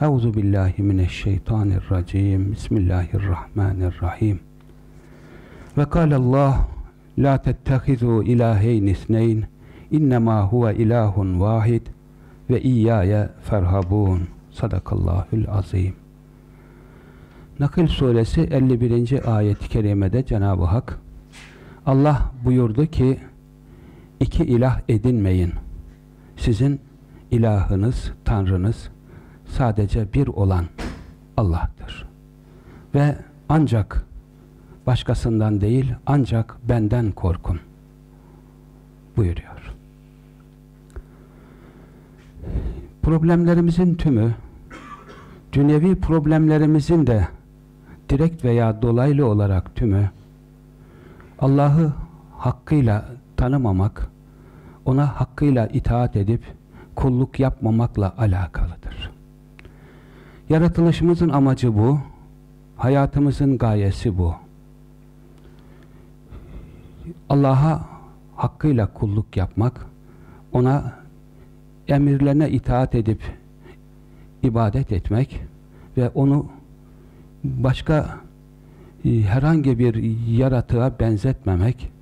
Euzu billahi mineşşeytanirracim. Bismillahirrahmanirrahim. Ve kâlallah la tettehizu ilaheyn isneyn innema huve ilahun vahid ve iyyaya ferhabun. Sadakallahül azim. Nakil suresi 51. ayet-i kerimede Cenab-ı Hak Allah buyurdu ki iki ilah edinmeyin. Sizin ilahınız, tanrınız sadece bir olan Allah'tır. Ve ancak başkasından değil ancak benden korkun buyuruyor. Problemlerimizin tümü dünyevi problemlerimizin de direkt veya dolaylı olarak tümü Allah'ı hakkıyla tanımamak, ona hakkıyla itaat edip kulluk yapmamakla alakalıdır. Yaratılışımızın amacı bu, hayatımızın gayesi bu. Allah'a hakkıyla kulluk yapmak, ona emirlerine itaat edip ibadet etmek ve onu başka e, herhangi bir yaratığa benzetmemek,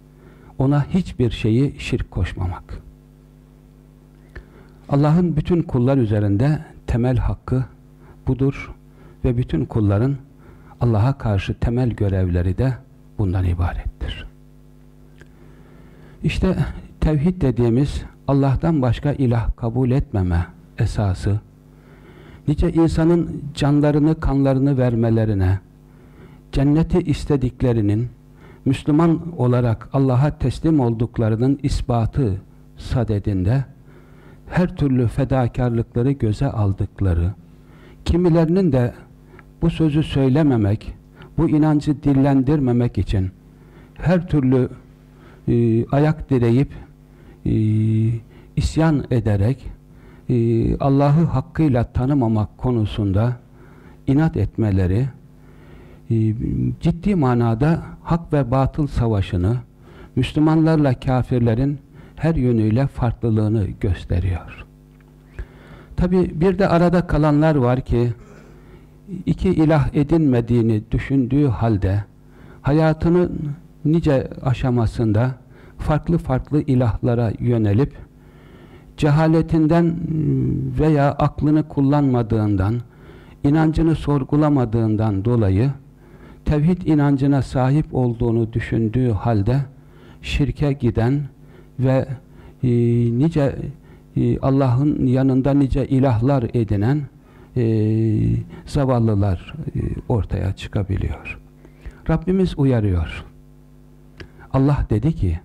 ona hiçbir şeyi şirk koşmamak. Allah'ın bütün kullar üzerinde temel hakkı budur ve bütün kulların Allah'a karşı temel görevleri de bundan ibarettir. İşte tevhid dediğimiz Allah'tan başka ilah kabul etmeme esası nice insanın canlarını, kanlarını vermelerine, cenneti istediklerinin, Müslüman olarak Allah'a teslim olduklarının ispatı sadedinde, her türlü fedakarlıkları göze aldıkları, kimilerinin de bu sözü söylememek, bu inancı dillendirmemek için her türlü e, ayak direyip e, isyan ederek e, Allah'ı hakkıyla tanımamak konusunda inat etmeleri e, ciddi manada hak ve batıl savaşını Müslümanlarla kafirlerin her yönüyle farklılığını gösteriyor. Tabi bir de arada kalanlar var ki iki ilah edinmediğini düşündüğü halde hayatının nice aşamasında farklı farklı ilahlara yönelip cehaletinden veya aklını kullanmadığından, inancını sorgulamadığından dolayı tevhid inancına sahip olduğunu düşündüğü halde şirke giden ve e, nice e, Allah'ın yanında nice ilahlar edinen e, zavallılar e, ortaya çıkabiliyor. Rabbimiz uyarıyor. Allah dedi ki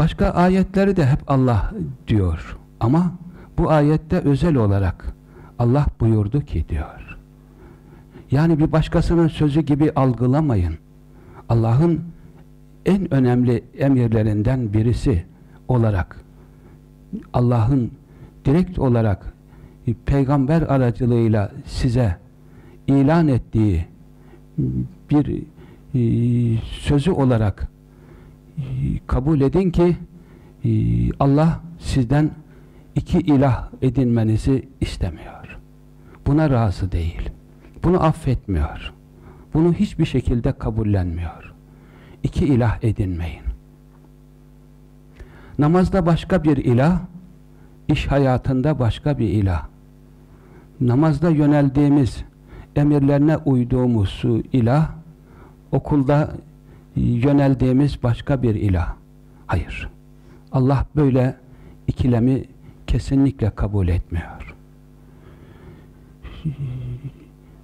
Başka ayetleri de hep Allah diyor. Ama bu ayette özel olarak Allah buyurdu ki diyor. Yani bir başkasının sözü gibi algılamayın. Allah'ın en önemli emirlerinden birisi olarak Allah'ın direkt olarak peygamber aracılığıyla size ilan ettiği bir e, sözü olarak kabul edin ki e, Allah sizden iki ilah edinmenizi istemiyor. Buna razı değil. Bunu affetmiyor. Bunu hiçbir şekilde kabullenmiyor. İki ilah edinmeyin. Namazda başka bir ilah, iş hayatında başka bir ilah. Namazda yöneldiğimiz, emirlerine uyduğumuz ilah, okulda yöneldiğimiz başka bir ilah. Hayır. Allah böyle ikilemi kesinlikle kabul etmiyor.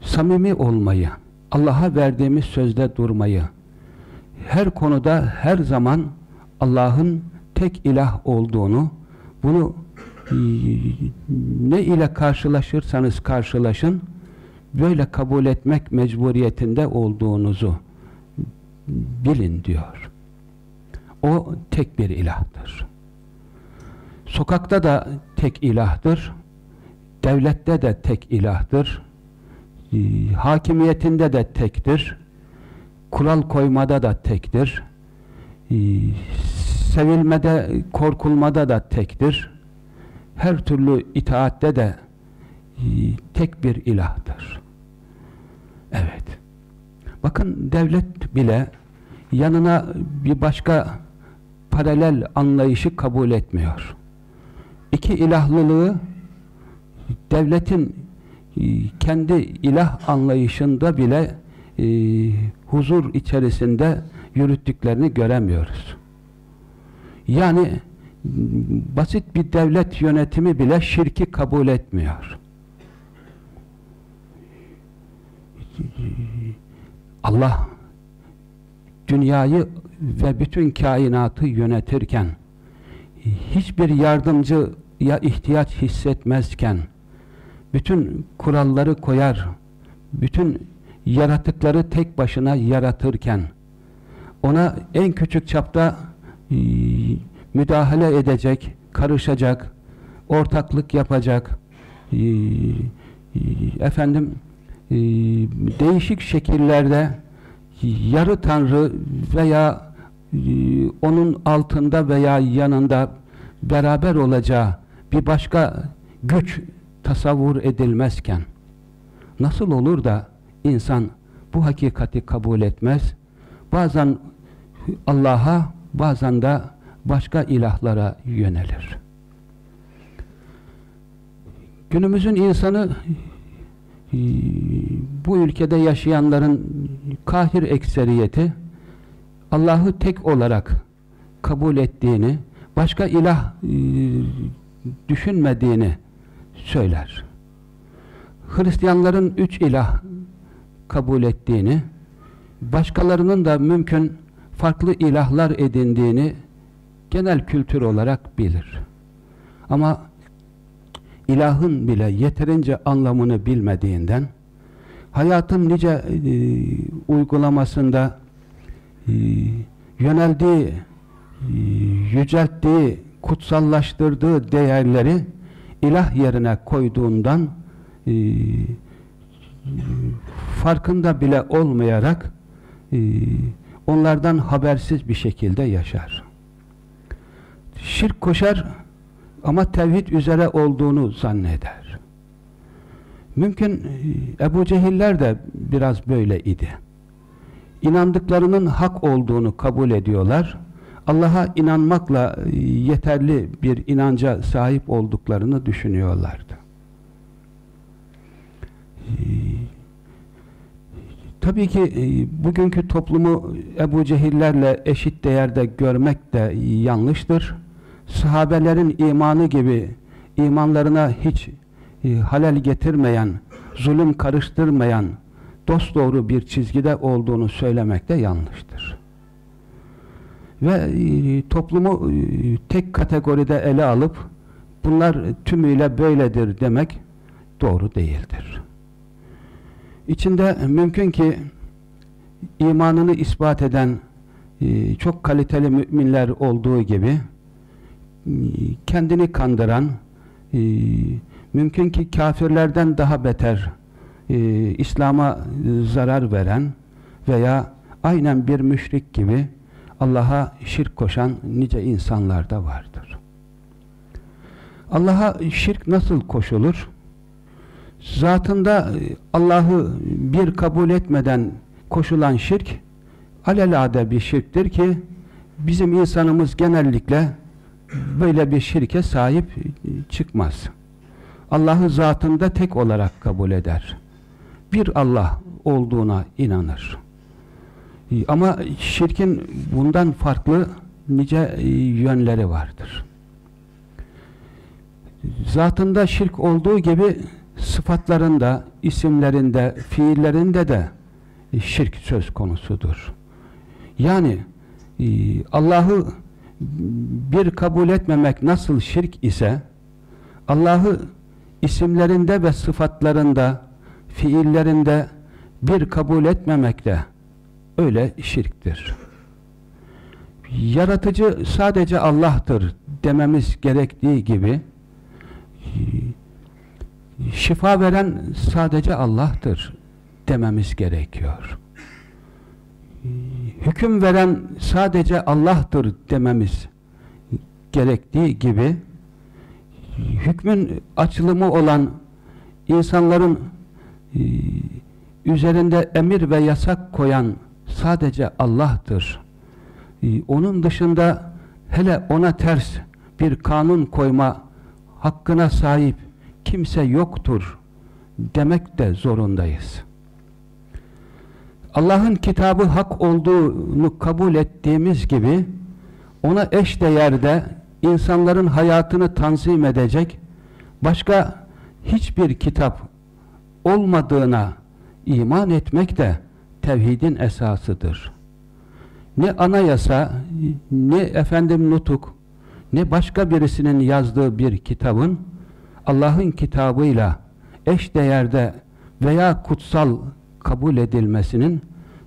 Samimi olmayı, Allah'a verdiğimiz sözde durmayı, her konuda her zaman Allah'ın tek ilah olduğunu, bunu ne ile karşılaşırsanız karşılaşın, böyle kabul etmek mecburiyetinde olduğunuzu bilin diyor. O tek bir ilahtır. Sokakta da tek ilahtır. Devlette de tek ilahtır. Ee, hakimiyetinde de tektir. Kural koymada da tektir. Sevilmede, korkulmada da tektir. Her türlü itaatte de e, tek bir ilahtır. Evet. Bakın devlet bile yanına bir başka paralel anlayışı kabul etmiyor. İki ilahlılığı devletin e, kendi ilah anlayışında bile e, huzur içerisinde yürüttüklerini göremiyoruz. Yani basit bir devlet yönetimi bile şirki kabul etmiyor. Allah dünyayı ve bütün kainatı yönetirken hiçbir yardımcıya ihtiyaç hissetmezken bütün kuralları koyar bütün yaratıkları tek başına yaratırken ona en küçük çapta müdahale edecek, karışacak, ortaklık yapacak e, e, efendim değişik şekillerde yarı tanrı veya e, onun altında veya yanında beraber olacağı bir başka güç tasavvur edilmezken nasıl olur da insan bu hakikati kabul etmez? Bazen Allah'a bazen de başka ilahlara yönelir. Günümüzün insanı ee, bu ülkede yaşayanların kahir ekseriyeti Allah'ı tek olarak kabul ettiğini, başka ilah e, düşünmediğini söyler. Hristiyanların üç ilah kabul ettiğini, başkalarının da mümkün farklı ilahlar edindiğini genel kültür olarak bilir. Ama ilahın bile yeterince anlamını bilmediğinden hayatın nice e, uygulamasında e, yöneldiği, e, yücelttiği, kutsallaştırdığı değerleri ilah yerine koyduğundan e, farkında bile olmayarak e, onlardan habersiz bir şekilde yaşar. Şirk koşar ama tevhid üzere olduğunu zanneder. Mümkün e, Ebu Cehiller de biraz böyle idi. İnandıklarının hak olduğunu kabul ediyorlar. Allah'a inanmakla e, yeterli bir inanca sahip olduklarını düşünüyorlardı. Tabii ki bugünkü toplumu Ebu Cehillerle eşit değerde görmek de yanlıştır sahabelerin imanı gibi imanlarına hiç e, halel getirmeyen, zulüm karıştırmayan dosdoğru bir çizgide olduğunu söylemek de yanlıştır. Ve e, toplumu e, tek kategoride ele alıp bunlar tümüyle böyledir demek doğru değildir. İçinde mümkün ki imanını ispat eden e, çok kaliteli müminler olduğu gibi kendini kandıran, e, mümkün ki kafirlerden daha beter e, İslam'a zarar veren veya aynen bir müşrik gibi Allah'a şirk koşan nice insanlar da vardır. Allah'a şirk nasıl koşulur? Zatında Allah'ı bir kabul etmeden koşulan şirk alelade bir şirktir ki bizim insanımız genellikle böyle bir şirke sahip çıkmaz. Allah'ı zatında tek olarak kabul eder. Bir Allah olduğuna inanır. Ama şirkin bundan farklı nice yönleri vardır. Zatında şirk olduğu gibi sıfatlarında, isimlerinde, fiillerinde de şirk söz konusudur. Yani Allah'ı bir kabul etmemek nasıl şirk ise Allah'ı isimlerinde ve sıfatlarında, fiillerinde bir kabul etmemek de öyle şirktir. Yaratıcı sadece Allah'tır dememiz gerektiği gibi şifa veren sadece Allah'tır dememiz gerekiyor. Hüküm veren sadece Allah'tır dememiz gerektiği gibi hükmün açılımı olan insanların e, üzerinde emir ve yasak koyan sadece Allah'tır. E, onun dışında hele ona ters bir kanun koyma hakkına sahip kimse yoktur demek de zorundayız. Allah'ın kitabı hak olduğunu kabul ettiğimiz gibi ona eş değerde insanların hayatını tanzim edecek başka hiçbir kitap olmadığına iman etmek de tevhidin esasıdır. Ne anayasa, ne efendim nutuk, ne başka birisinin yazdığı bir kitabın Allah'ın kitabıyla eş değerde veya kutsal kabul edilmesinin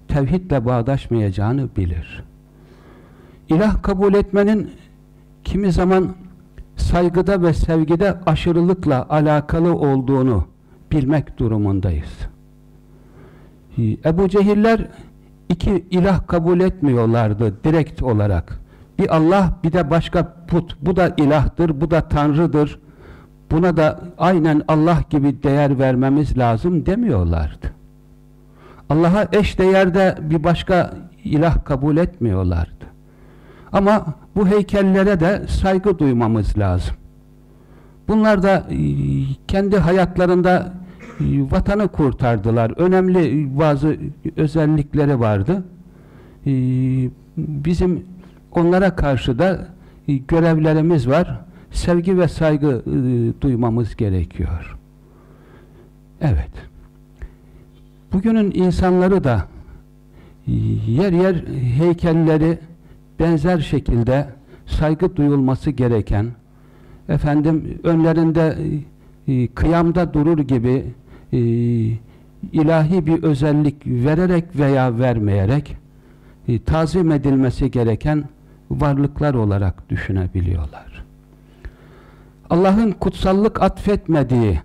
tevhidle bağdaşmayacağını bilir. İlah kabul etmenin kimi zaman saygıda ve sevgide aşırılıkla alakalı olduğunu bilmek durumundayız. Ebu Cehiller iki ilah kabul etmiyorlardı direkt olarak. Bir Allah bir de başka put. Bu da ilahtır, bu da tanrıdır. Buna da aynen Allah gibi değer vermemiz lazım demiyorlardı. Allah'a eş değerde bir başka ilah kabul etmiyorlardı. Ama bu heykellere de saygı duymamız lazım. Bunlar da e, kendi hayatlarında e, vatanı kurtardılar. Önemli bazı özellikleri vardı. E, bizim onlara karşı da görevlerimiz var. Sevgi ve saygı duymamız gerekiyor. Evet. Bugünün insanları da yer yer heykelleri benzer şekilde saygı duyulması gereken efendim önlerinde e, kıyamda durur gibi e, ilahi bir özellik vererek veya vermeyerek e, tazim edilmesi gereken varlıklar olarak düşünebiliyorlar. Allah'ın kutsallık atfetmediği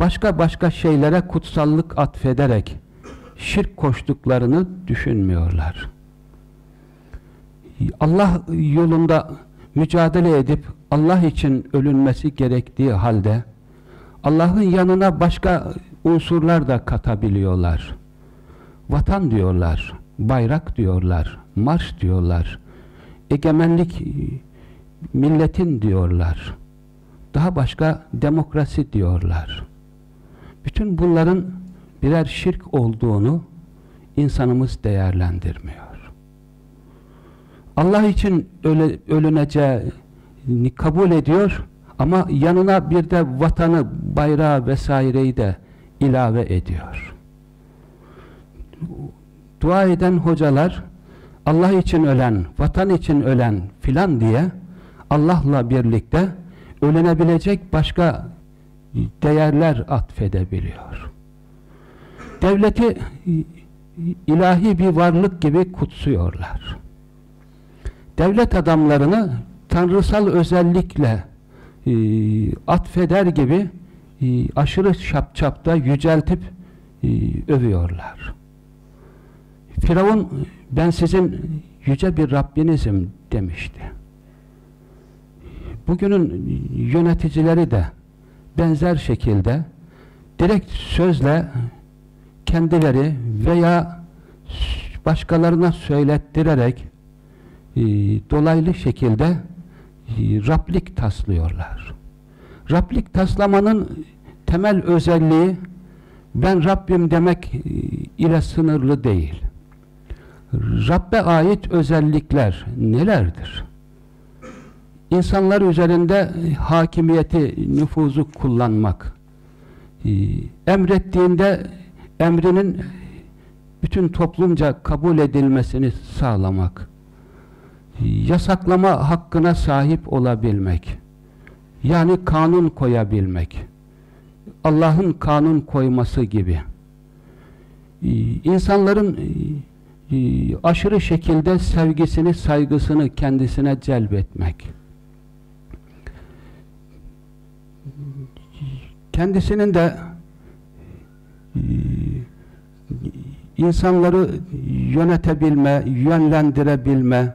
başka başka şeylere kutsallık atfederek şirk koştuklarını düşünmüyorlar. Allah yolunda mücadele edip Allah için ölünmesi gerektiği halde Allah'ın yanına başka unsurlar da katabiliyorlar. Vatan diyorlar, bayrak diyorlar, marş diyorlar, egemenlik milletin diyorlar. Daha başka demokrasi diyorlar. Bütün bunların birer şirk olduğunu insanımız değerlendirmiyor. Allah için öle, ölüneceğini kabul ediyor ama yanına bir de vatanı, bayrağı vesaireyi de ilave ediyor. Dua eden hocalar Allah için ölen, vatan için ölen filan diye Allah'la birlikte ölenebilecek başka değerler atfedebiliyor. Devleti ilahi bir varlık gibi kutsuyorlar devlet adamlarını tanrısal özellikle e, atfeder gibi e, aşırı şapçapta yüceltip e, övüyorlar. Firavun ben sizin yüce bir Rabbinizim demişti. Bugünün yöneticileri de benzer şekilde direkt sözle kendileri veya başkalarına söylettirerek e, dolaylı şekilde e, Rablik taslıyorlar. Rablik taslamanın temel özelliği ben Rabbim demek e, ile sınırlı değil. Rabbe ait özellikler nelerdir? İnsanlar üzerinde hakimiyeti, nüfuzu kullanmak, e, emrettiğinde emrinin bütün toplumca kabul edilmesini sağlamak, yasaklama hakkına sahip olabilmek, yani kanun koyabilmek, Allah'ın kanun koyması gibi, e, insanların e, aşırı şekilde sevgisini, saygısını kendisine celbetmek, kendisinin de e, insanları yönetebilme, yönlendirebilme,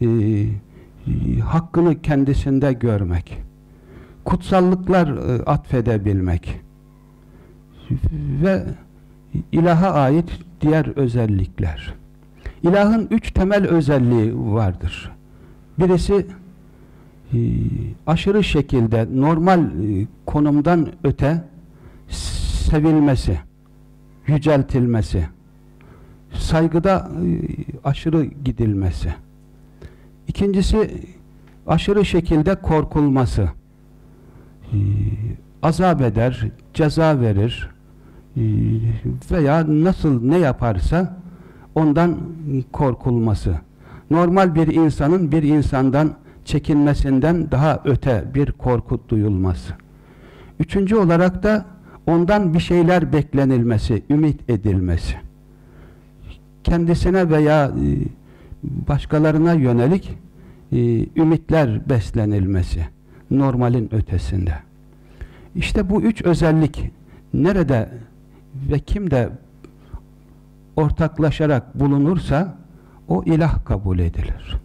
e, e, hakkını kendisinde görmek, kutsallıklar atfedebilmek ve ilaha ait diğer özellikler. İlahın üç temel özelliği vardır. Birisi aşırı şekilde normal e, konumdan öte sevilmesi, yüceltilmesi, saygıda e, aşırı gidilmesi. İkincisi aşırı şekilde korkulması. E, azap eder, ceza verir e, veya nasıl ne yaparsa ondan korkulması. Normal bir insanın bir insandan çekinmesinden daha öte bir korku duyulması. Üçüncü olarak da ondan bir şeyler beklenilmesi, ümit edilmesi. Kendisine veya e, başkalarına yönelik e, ümitler beslenilmesi. Normalin ötesinde. İşte bu üç özellik nerede ve kimde ortaklaşarak bulunursa o ilah kabul edilir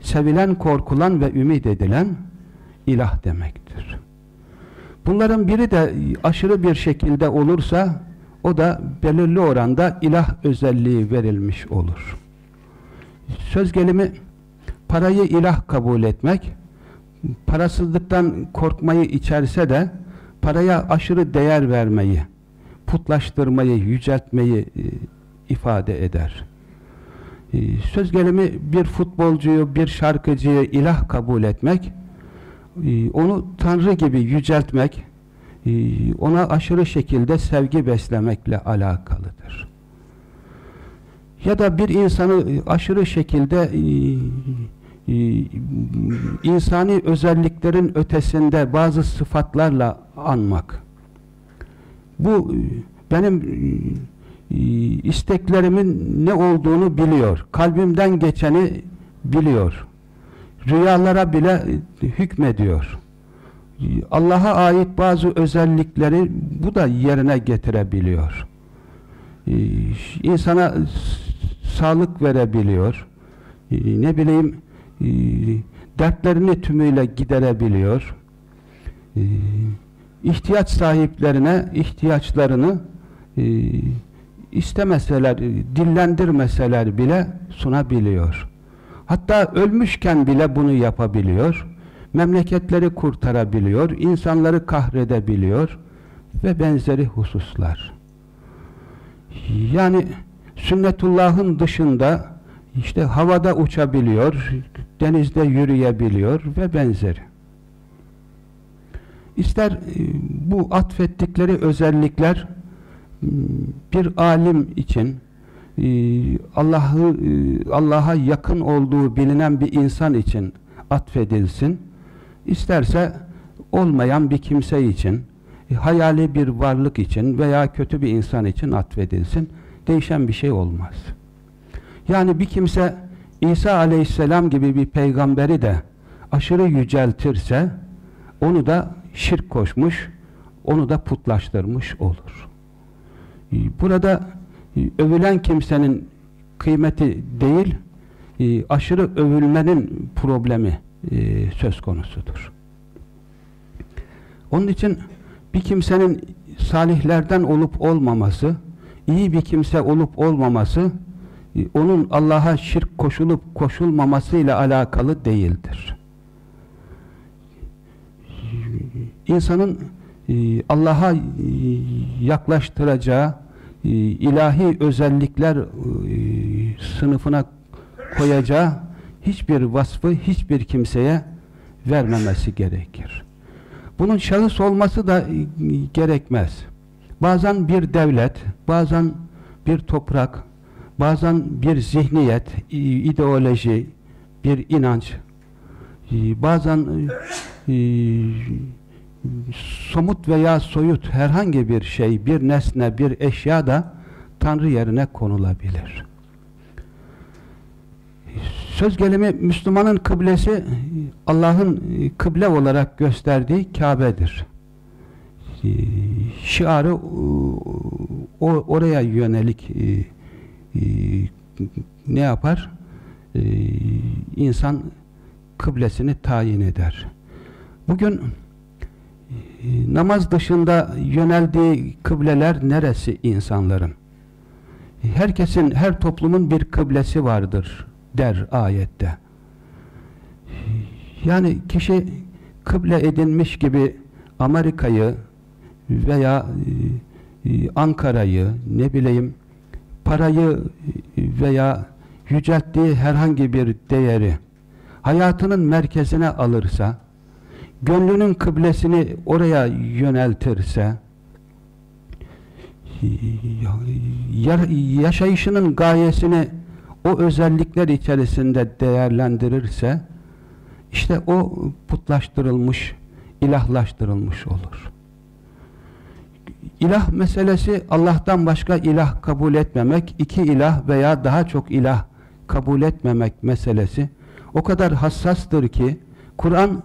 sevilen, korkulan ve ümit edilen ilah demektir. Bunların biri de aşırı bir şekilde olursa o da belirli oranda ilah özelliği verilmiş olur. Söz gelimi parayı ilah kabul etmek, parasızlıktan korkmayı içerse de paraya aşırı değer vermeyi, putlaştırmayı, yüceltmeyi e, ifade eder. Ee, söz gelimi bir futbolcuyu, bir şarkıcıyı ilah kabul etmek, e, onu Tanrı gibi yüceltmek, e, ona aşırı şekilde sevgi beslemekle alakalıdır. Ya da bir insanı aşırı şekilde e, insani özelliklerin ötesinde bazı sıfatlarla anmak. Bu benim ee, isteklerimin ne olduğunu biliyor. Kalbimden geçeni biliyor. Rüyalara bile hükmediyor. Ee, Allah'a ait bazı özellikleri bu da yerine getirebiliyor. Ee, insana sağlık verebiliyor. Ne bileyim dertlerini tümüyle giderebiliyor. İhtiyaç sahiplerine ihtiyaçlarını istemeseler, dillendirmeseler bile sunabiliyor. Hatta ölmüşken bile bunu yapabiliyor. Memleketleri kurtarabiliyor, insanları kahredebiliyor ve benzeri hususlar. Yani sünnetullahın dışında işte havada uçabiliyor, denizde yürüyebiliyor ve benzeri. İster e, bu atfettikleri özellikler bir alim için e, Allah'ı e, Allah'a yakın olduğu bilinen bir insan için atfedilsin. İsterse olmayan bir kimse için, e, hayali bir varlık için veya kötü bir insan için atfedilsin. Değişen bir şey olmaz. Yani bir kimse İsa aleyhisselam gibi bir peygamberi de aşırı yüceltirse onu da şirk koşmuş, onu da putlaştırmış olur. Ee, burada e, övülen kimsenin kıymeti değil, e, aşırı övülmenin problemi e, söz konusudur. Onun için bir kimsenin salihlerden olup olmaması, iyi bir kimse olup olmaması, onun Allah'a şirk koşulup koşulmamasıyla alakalı değildir. İnsanın Allah'a e, yaklaştıracağı e, ilahi özellikler e, sınıfına koyacağı hiçbir vasfı hiçbir kimseye vermemesi gerekir. Bunun şahıs olması da e, gerekmez. Bazen bir devlet, bazen bir toprak, bazen bir zihniyet, ideoloji, bir inanç, e, bazen e, somut veya soyut herhangi bir şey, bir nesne, bir eşya da Tanrı yerine konulabilir. Söz gelimi Müslümanın kıblesi Allah'ın kıble olarak gösterdiği Kabe'dir. Şiarı oraya yönelik ne yapar? İnsan kıblesini tayin eder. Bugün namaz dışında yöneldiği kıbleler neresi insanların? Herkesin, her toplumun bir kıblesi vardır der ayette. Yani kişi kıble edinmiş gibi Amerika'yı veya e, e, Ankara'yı ne bileyim parayı veya yücelttiği herhangi bir değeri hayatının merkezine alırsa gönlünün kıblesini oraya yöneltirse yaşayışının gayesini o özellikler içerisinde değerlendirirse işte o putlaştırılmış, ilahlaştırılmış olur. İlah meselesi Allah'tan başka ilah kabul etmemek, iki ilah veya daha çok ilah kabul etmemek meselesi o kadar hassastır ki Kur'an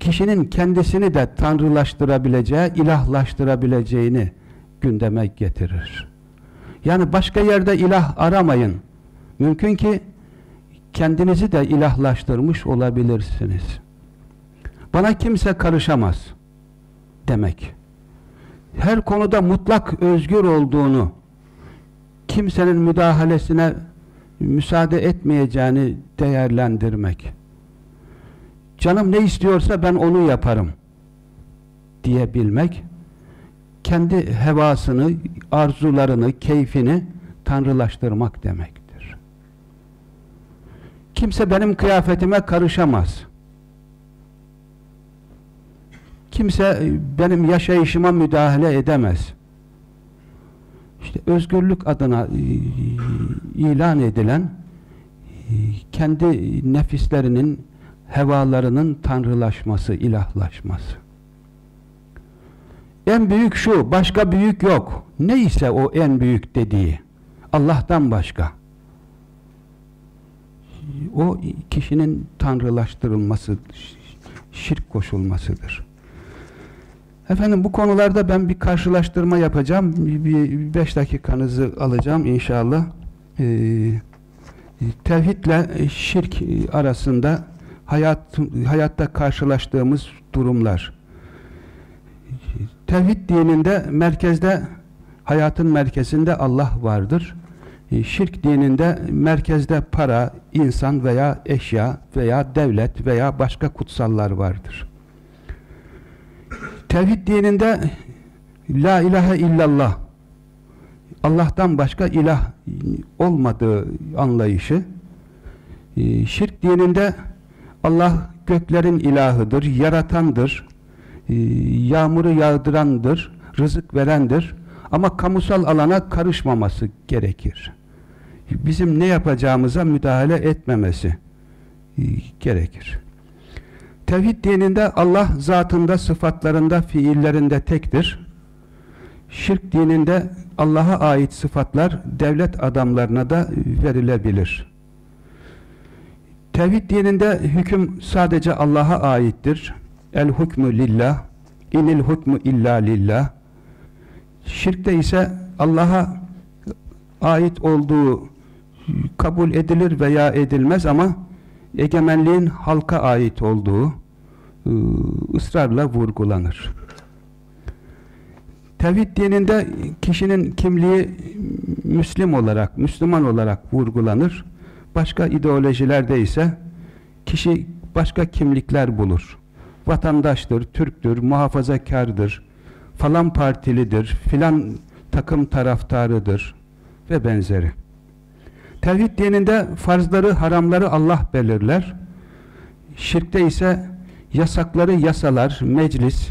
kişinin kendisini de tanrılaştırabileceği, ilahlaştırabileceğini gündeme getirir. Yani başka yerde ilah aramayın. Mümkün ki kendinizi de ilahlaştırmış olabilirsiniz. Bana kimse karışamaz demek. Her konuda mutlak özgür olduğunu, kimsenin müdahalesine müsaade etmeyeceğini değerlendirmek. Canım ne istiyorsa ben onu yaparım diyebilmek, kendi hevasını, arzularını, keyfini tanrılaştırmak demektir. Kimse benim kıyafetime karışamaz. Kimse benim yaşayışıma müdahale edemez. İşte özgürlük adına e, ilan edilen e, kendi nefislerinin hevalarının tanrılaşması, ilahlaşması. En büyük şu, başka büyük yok. Neyse o en büyük dediği. Allah'tan başka. O kişinin tanrılaştırılması, şirk koşulmasıdır. Efendim bu konularda ben bir karşılaştırma yapacağım. Bir beş dakikanızı alacağım inşallah. Ee, tevhidle şirk arasında hayat, hayatta karşılaştığımız durumlar. Tevhid dininde merkezde, hayatın merkezinde Allah vardır. E, şirk dininde merkezde para, insan veya eşya veya devlet veya başka kutsallar vardır. Tevhid dininde La ilahe illallah Allah'tan başka ilah olmadığı anlayışı e, şirk dininde Allah göklerin ilahıdır, yaratandır, e, yağmuru yağdırandır, rızık verendir. Ama kamusal alana karışmaması gerekir. Bizim ne yapacağımıza müdahale etmemesi e, gerekir. Tevhid dininde Allah zatında, sıfatlarında, fiillerinde tektir. Şirk dininde Allah'a ait sıfatlar devlet adamlarına da verilebilir. Tevhid dininde hüküm sadece Allah'a aittir. El hukmü lillah, inil hukmu illa lillah. Şirkte ise Allah'a ait olduğu kabul edilir veya edilmez ama egemenliğin halka ait olduğu ıı, ısrarla vurgulanır. Tevhid dininde kişinin kimliği Müslim olarak, Müslüman olarak vurgulanır. Başka ideolojilerde ise kişi başka kimlikler bulur. Vatandaştır, Türktür, muhafazakardır, falan partilidir, filan takım taraftarıdır ve benzeri. Tevhid dininde farzları, haramları Allah belirler. Şirkte ise yasakları yasalar, meclis,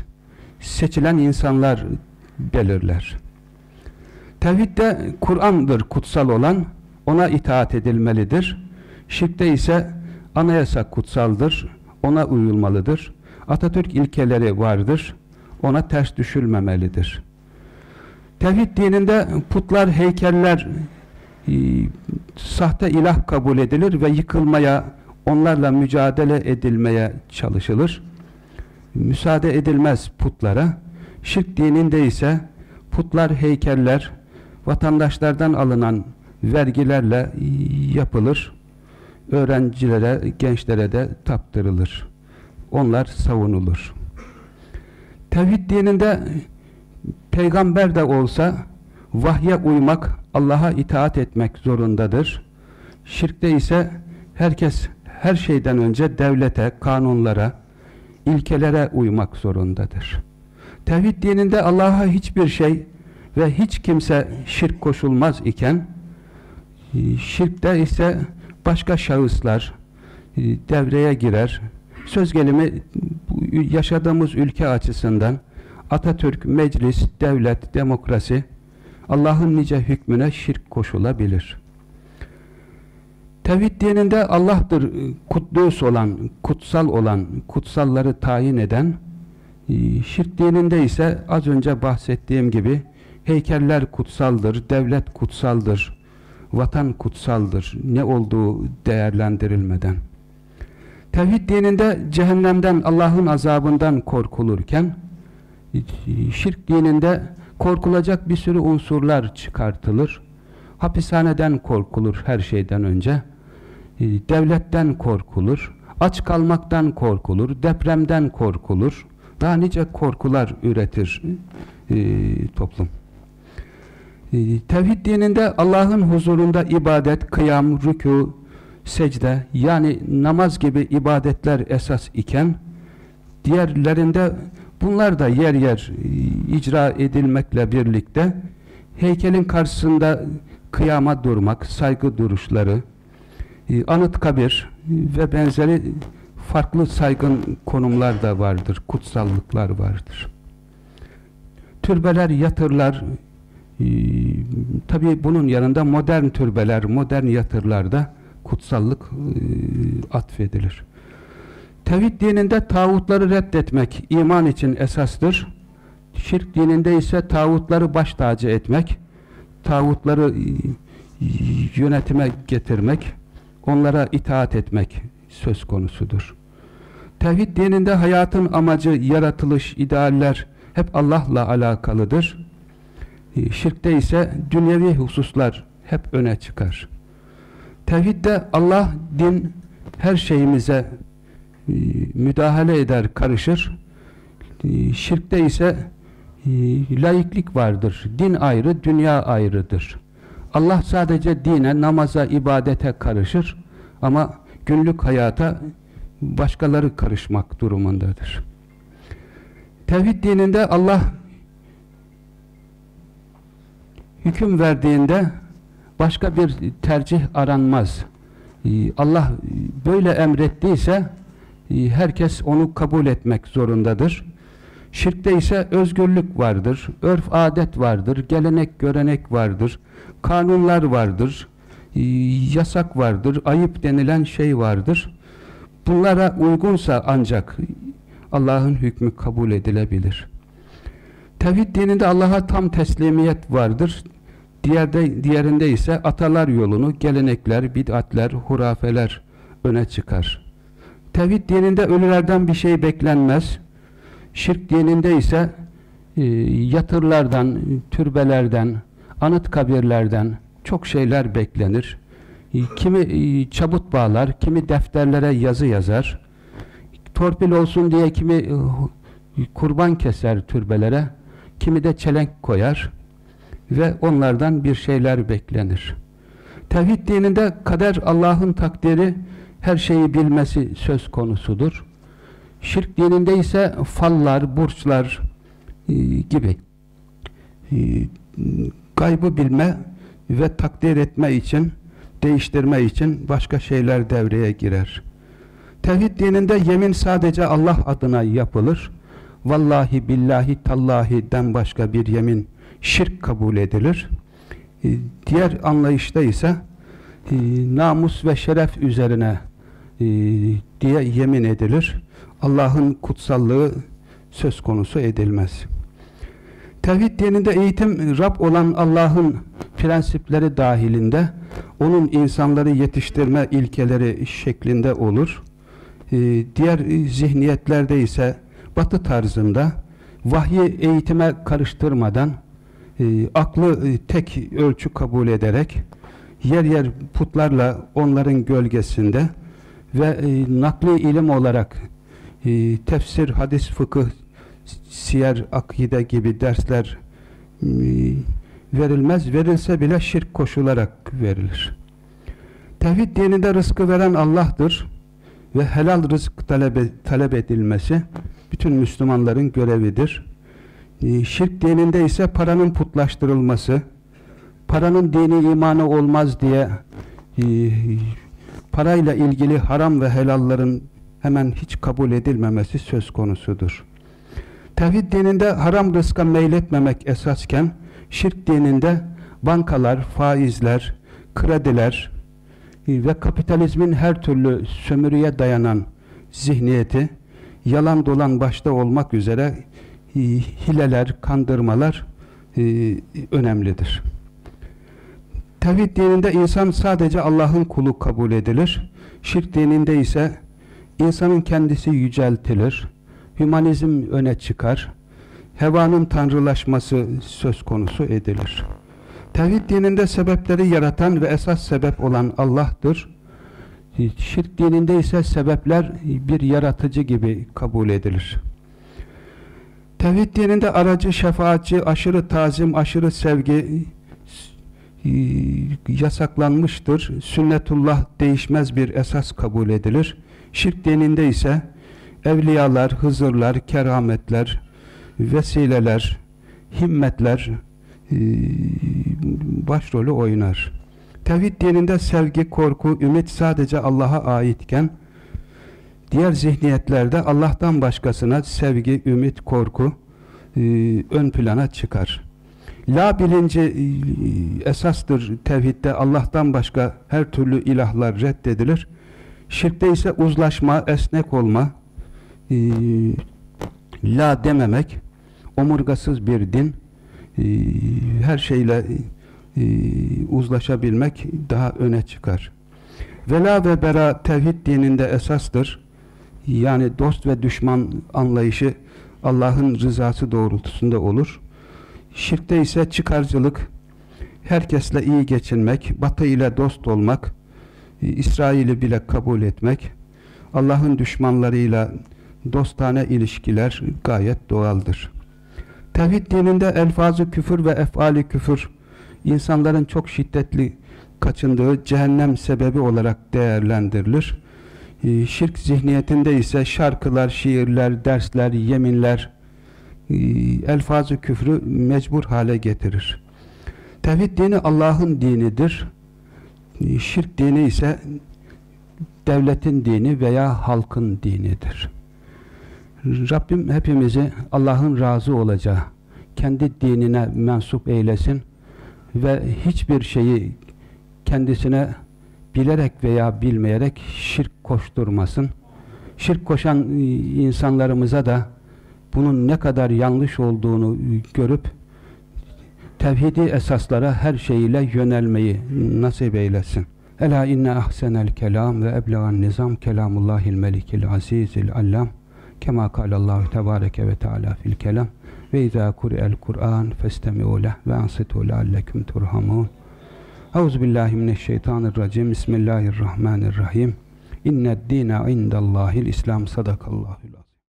seçilen insanlar belirler. Tevhidde Kur'an'dır kutsal olan, ona itaat edilmelidir. Şirkte ise anayasa kutsaldır, ona uyulmalıdır. Atatürk ilkeleri vardır, ona ters düşülmemelidir. Tevhid dininde putlar, heykeller e, sahte ilah kabul edilir ve yıkılmaya, onlarla mücadele edilmeye çalışılır. Müsaade edilmez putlara. Şirk dininde ise putlar, heykeller vatandaşlardan alınan vergilerle yapılır. Öğrencilere, gençlere de taptırılır. Onlar savunulur. Tevhid dininde peygamber de olsa vahye uymak, Allah'a itaat etmek zorundadır. Şirkte ise herkes her şeyden önce devlete, kanunlara, ilkelere uymak zorundadır. Tevhid dininde Allah'a hiçbir şey ve hiç kimse şirk koşulmaz iken şirkte ise başka şahıslar e, devreye girer. Söz gelimi yaşadığımız ülke açısından Atatürk, meclis, devlet, demokrasi Allah'ın nice hükmüne şirk koşulabilir. Tevhid dininde Allah'tır e, kuddüs olan, kutsal olan, kutsalları tayin eden, e, şirk dininde ise az önce bahsettiğim gibi heykeller kutsaldır, devlet kutsaldır, vatan kutsaldır, ne olduğu değerlendirilmeden. Tevhid dininde cehennemden, Allah'ın azabından korkulurken, şirk dininde korkulacak bir sürü unsurlar çıkartılır. Hapishaneden korkulur her şeyden önce. E, devletten korkulur. Aç kalmaktan korkulur. Depremden korkulur. Daha nice korkular üretir e, toplum. E, tevhid dininde Allah'ın huzurunda ibadet, kıyam, rükû, secde yani namaz gibi ibadetler esas iken diğerlerinde Bunlar da yer yer e, icra edilmekle birlikte heykelin karşısında kıyama durmak, saygı duruşları, e, anıt kabir ve benzeri farklı saygın konumlar da vardır, kutsallıklar vardır. Türbeler, yatırlar, e, tabi bunun yanında modern türbeler, modern yatırlarda kutsallık atfedilir. Tevhid dininde tağutları reddetmek iman için esastır. Şirk dininde ise tağutları baş tacı etmek, tağutları e, yönetime getirmek, onlara itaat etmek söz konusudur. Tevhid dininde hayatın amacı, yaratılış, idealler hep Allah'la alakalıdır. E, şirkte ise dünyevi hususlar hep öne çıkar. Tevhidde Allah, din her şeyimize e, müdahale eder, karışır. E, şirkte ise e, laiklik vardır. Din ayrı, dünya ayrıdır. Allah sadece dine, namaza, ibadete karışır ama günlük hayata başkaları karışmak durumundadır. Tevhid dininde Allah hüküm verdiğinde başka bir tercih aranmaz. Allah böyle emrettiyse ee, herkes onu kabul etmek zorundadır. Şirkte ise özgürlük vardır, örf adet vardır, gelenek görenek vardır, kanunlar vardır, ee, yasak vardır, ayıp denilen şey vardır. Bunlara uygunsa ancak Allah'ın hükmü kabul edilebilir. Tevhid dininde Allah'a tam teslimiyet vardır. Diğerde, diğerinde ise atalar yolunu, gelenekler, bid'atler, hurafeler öne çıkar. Tevhid dininde ölülerden bir şey beklenmez. Şirk dininde ise e, yatırlardan, türbelerden, anıt kabirlerden çok şeyler beklenir. E, kimi e, çabut bağlar, kimi defterlere yazı yazar. Torpil olsun diye kimi e, kurban keser türbelere, kimi de çelenk koyar ve onlardan bir şeyler beklenir. Tevhid dininde kader Allah'ın takdiri her şeyi bilmesi söz konusudur. Şirk dininde ise fallar, burçlar e, gibi e, gaybı bilme ve takdir etme için değiştirme için başka şeyler devreye girer. Tevhid dininde yemin sadece Allah adına yapılır. Vallahi billahi tallahi'den başka bir yemin şirk kabul edilir. E, diğer anlayışta ise e, namus ve şeref üzerine e, diye yemin edilir. Allah'ın kutsallığı söz konusu edilmez. Tevhid dininde eğitim Rab olan Allah'ın prensipleri dahilinde onun insanları yetiştirme ilkeleri şeklinde olur. Diğer zihniyetlerde ise batı tarzında vahyi eğitime karıştırmadan e, aklı e, tek ölçü kabul ederek yer yer putlarla onların gölgesinde ve e, nakli ilim olarak e, tefsir, hadis, fıkıh, siyer, akide gibi dersler e, verilmez. Verilse bile şirk koşularak verilir. Tevhid dininde rızkı veren Allah'tır ve helal rızık talep, talep edilmesi bütün Müslümanların görevidir. E, şirk dininde ise paranın putlaştırılması, paranın dini imanı olmaz diye e, parayla ilgili haram ve helalların hemen hiç kabul edilmemesi söz konusudur. Tevhid dininde haram rızka meyletmemek esasken, şirk dininde bankalar, faizler, krediler e, ve kapitalizmin her türlü sömürüye dayanan zihniyeti, yalan dolan başta olmak üzere hileler, kandırmalar e, önemlidir. Tevhid dininde insan sadece Allah'ın kulu kabul edilir. Şirk dininde ise insanın kendisi yüceltilir. Hümanizm öne çıkar. Hevanın tanrılaşması söz konusu edilir. Tevhid dininde sebepleri yaratan ve esas sebep olan Allah'tır. Şirk dininde ise sebepler bir yaratıcı gibi kabul edilir. Tevhid dininde aracı, şefaatçi, aşırı tazim, aşırı sevgi e, yasaklanmıştır. Sünnetullah değişmez bir esas kabul edilir. Şirk dininde ise evliyalar, hızırlar, kerametler, vesileler, himmetler e, başrolü oynar. Tevhid dininde sevgi, korku, ümit sadece Allah'a aitken diğer zihniyetlerde Allah'tan başkasına sevgi, ümit, korku e, ön plana çıkar. La bilinci e, esastır tevhidde Allah'tan başka her türlü ilahlar reddedilir. Şirkte ise uzlaşma, esnek olma, e, la dememek, omurgasız bir din, e, her şeyle e, uzlaşabilmek daha öne çıkar. Vela ve bera tevhid dininde esastır. Yani dost ve düşman anlayışı Allah'ın rızası doğrultusunda olur. Şirkte ise çıkarcılık, herkesle iyi geçinmek, batı ile dost olmak, İsrail'i bile kabul etmek, Allah'ın düşmanlarıyla dostane ilişkiler gayet doğaldır. Tevhid dininde elfazı küfür ve efali küfür insanların çok şiddetli kaçındığı cehennem sebebi olarak değerlendirilir. Ee, şirk zihniyetinde ise şarkılar, şiirler, dersler, yeminler e, elfazı küfrü mecbur hale getirir. Tevhid dini Allah'ın dinidir. Ee, şirk dini ise devletin dini veya halkın dinidir. Rabbim hepimizi Allah'ın razı olacağı, kendi dinine mensup eylesin ve hiçbir şeyi kendisine bilerek veya bilmeyerek şirk koşturmasın. Şirk koşan e, insanlarımıza da bunun ne kadar yanlış olduğunu görüp tevhidi esaslara her şeyiyle yönelmeyi nasip eylesin. Ela inne ahsenel kelam ve eblegan nizam kelamullahil melikil azizil allam kema kalallahu tebareke ve teala fil kelam ve izâ kuri'el Kur'an festemi'u leh ve ansitu leallekum turhamun Euzubillahimineşşeytanirracim Bismillahirrahmanirrahim. İnned dîne indallâhil İslam. Sadakallâhul